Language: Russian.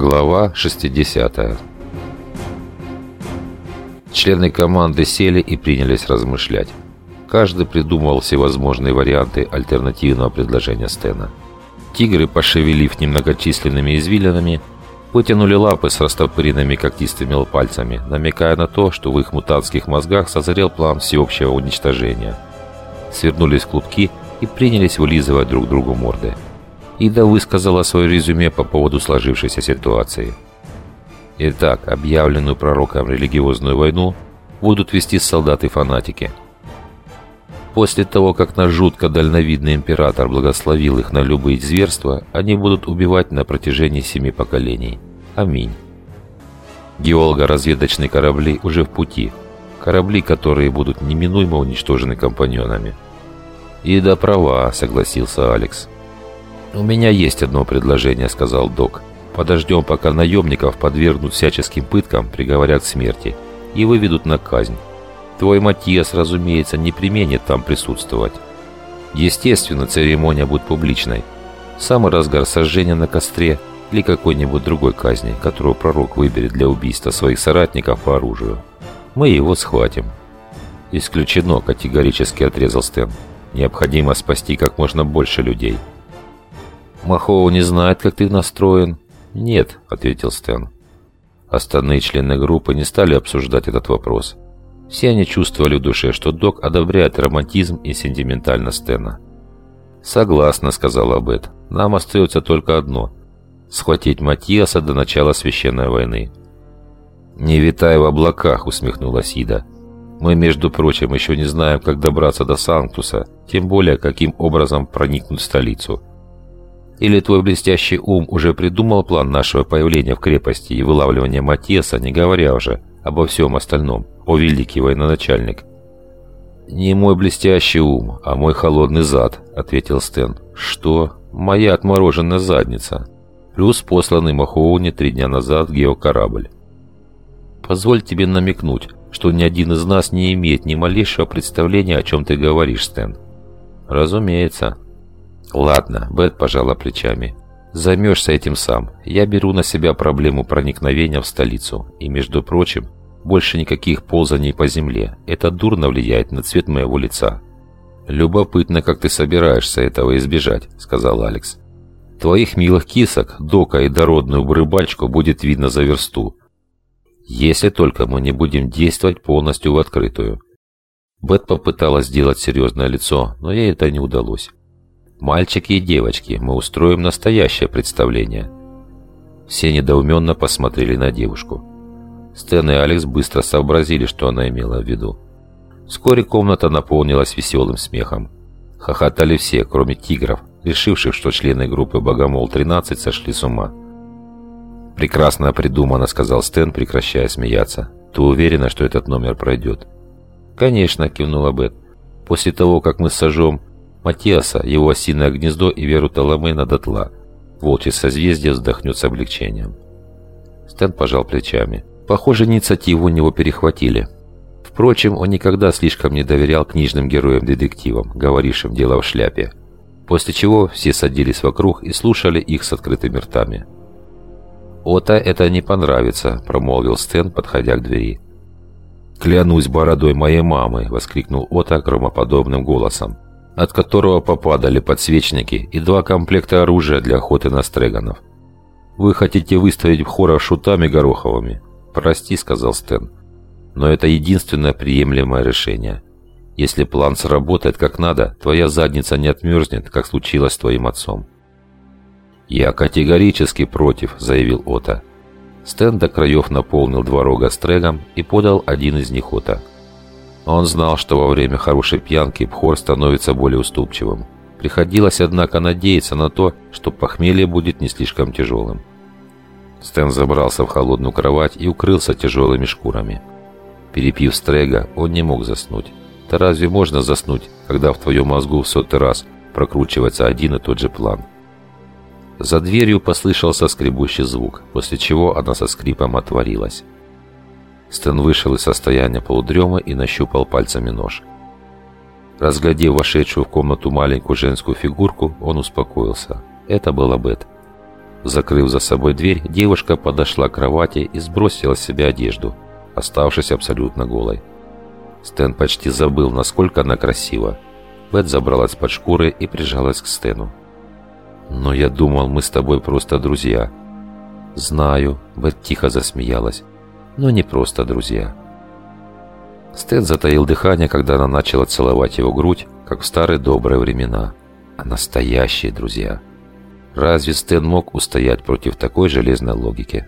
Глава 60 Члены команды сели и принялись размышлять. Каждый придумывал всевозможные варианты альтернативного предложения Стена. Тигры, пошевелив немногочисленными извилинами, вытянули лапы с растопыренными когтистыми пальцами, намекая на то, что в их мутантских мозгах созрел план всеобщего уничтожения. Свернулись клубки и принялись вылизывать друг другу морды. Ида высказала свое резюме по поводу сложившейся ситуации. Итак, объявленную пророком религиозную войну будут вести солдаты-фанатики. После того, как наш жутко дальновидный император благословил их на любые зверства, они будут убивать на протяжении семи поколений. Аминь. Геолого-разведочные корабли уже в пути. Корабли, которые будут неминуемо уничтожены компаньонами. «И да права», — согласился Алекс. «У меня есть одно предложение», — сказал док. «Подождем, пока наемников подвергнут всяческим пыткам, приговорят к смерти и выведут на казнь. Твой Матиас, разумеется, не применит там присутствовать. Естественно, церемония будет публичной. Самый разгар сожжения на костре или какой-нибудь другой казни, которую пророк выберет для убийства своих соратников по оружию. Мы его схватим». «Исключено», — категорически отрезал Стэн. «Необходимо спасти как можно больше людей». «Махоу не знает, как ты настроен?» «Нет», — ответил Стэн. Остальные члены группы не стали обсуждать этот вопрос. Все они чувствовали в душе, что док одобряет романтизм и сентиментальность Стэна. «Согласна», — сказала Бет. «Нам остается только одно — схватить Матиаса до начала священной войны». «Не витай в облаках», — усмехнулась Ида. «Мы, между прочим, еще не знаем, как добраться до Санктуса, тем более, каким образом проникнуть в столицу. Или твой блестящий ум уже придумал план нашего появления в крепости и вылавливания Матеса, не говоря уже обо всем остальном, о великий военачальник?» «Не мой блестящий ум, а мой холодный зад», — ответил Стэн. «Что? Моя отмороженная задница. Плюс посланный Махоуни три дня назад геокорабль. Позволь тебе намекнуть, что ни один из нас не имеет ни малейшего представления, о чем ты говоришь, Стэн». «Разумеется», «Ладно», — Бет пожала плечами. «Займешься этим сам. Я беру на себя проблему проникновения в столицу. И, между прочим, больше никаких ползаний по земле. Это дурно влияет на цвет моего лица». «Любопытно, как ты собираешься этого избежать», — сказал Алекс. «Твоих милых кисок, Дока и дородную рыбальчку будет видно за версту. Если только мы не будем действовать полностью в открытую». Бет попыталась сделать серьезное лицо, но ей это не удалось. «Мальчики и девочки, мы устроим настоящее представление». Все недоуменно посмотрели на девушку. Стэн и Алекс быстро сообразили, что она имела в виду. Вскоре комната наполнилась веселым смехом. Хохотали все, кроме тигров, решивших, что члены группы «Богомол-13» сошли с ума. «Прекрасно придумано», — сказал Стэн, прекращая смеяться. «Ты уверена, что этот номер пройдет?» «Конечно», — кивнула Бет. «После того, как мы сожжем Матиаса, его осиное гнездо и веру Таламена дотла. Волчье созвездие вздохнет с облегчением. Стэн пожал плечами. Похоже, инициативу у него перехватили. Впрочем, он никогда слишком не доверял книжным героям-детективам, говорившим дело в шляпе. После чего все садились вокруг и слушали их с открытыми ртами. «Ота это не понравится», — промолвил Стэн, подходя к двери. «Клянусь бородой моей мамы!» — воскликнул Ота громоподобным голосом от которого попадали подсвечники и два комплекта оружия для охоты на стреганов. «Вы хотите выставить хора шутами гороховыми?» «Прости», — сказал Стэн. «Но это единственное приемлемое решение. Если план сработает как надо, твоя задница не отмерзнет, как случилось с твоим отцом». «Я категорически против», — заявил Ота. Стэн до краев наполнил два рога стрегом и подал один из них Ота. Он знал, что во время хорошей пьянки Пхор становится более уступчивым. Приходилось, однако, надеяться на то, что похмелье будет не слишком тяжелым. Стэн забрался в холодную кровать и укрылся тяжелыми шкурами. Перепив стрега, он не мог заснуть. Да разве можно заснуть, когда в твоем мозгу в сотый раз прокручивается один и тот же план? За дверью послышался скребущий звук, после чего она со скрипом отворилась. Стэн вышел из состояния полудремы и нащупал пальцами нож. Разглядев вошедшую в комнату маленькую женскую фигурку, он успокоился. Это была Бет. Закрыв за собой дверь, девушка подошла к кровати и сбросила с себя одежду, оставшись абсолютно голой. Стэн почти забыл, насколько она красива. Бет забралась под шкуры и прижалась к Стэну. «Но я думал, мы с тобой просто друзья». «Знаю», — Бет тихо засмеялась. «Но не просто друзья». Стэн затаил дыхание, когда она начала целовать его грудь, как в старые добрые времена. А настоящие друзья. Разве Стэн мог устоять против такой железной логики?